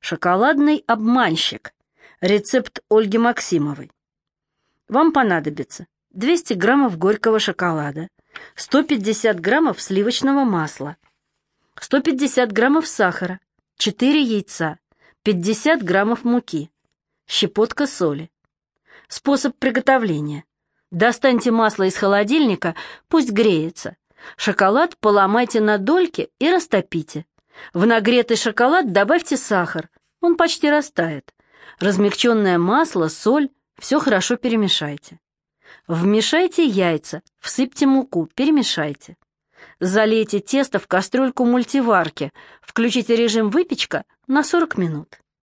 Шоколадный обманщик. Рецепт Ольги Максимовой. Вам понадобится 200 граммов горького шоколада, 150 граммов сливочного масла, 150 граммов сахара, 4 яйца, 50 граммов муки, щепотка соли. Способ приготовления. Достаньте масло из холодильника, пусть греется. Шоколад поломайте на дольки и растопите. В нагретый шоколад добавьте сахар, он почти растает. Размягченное масло, соль, все хорошо перемешайте. Вмешайте яйца, всыпьте муку, перемешайте. Залейте тесто в кастрюльку мультиварки, включите режим выпечка на 40 минут.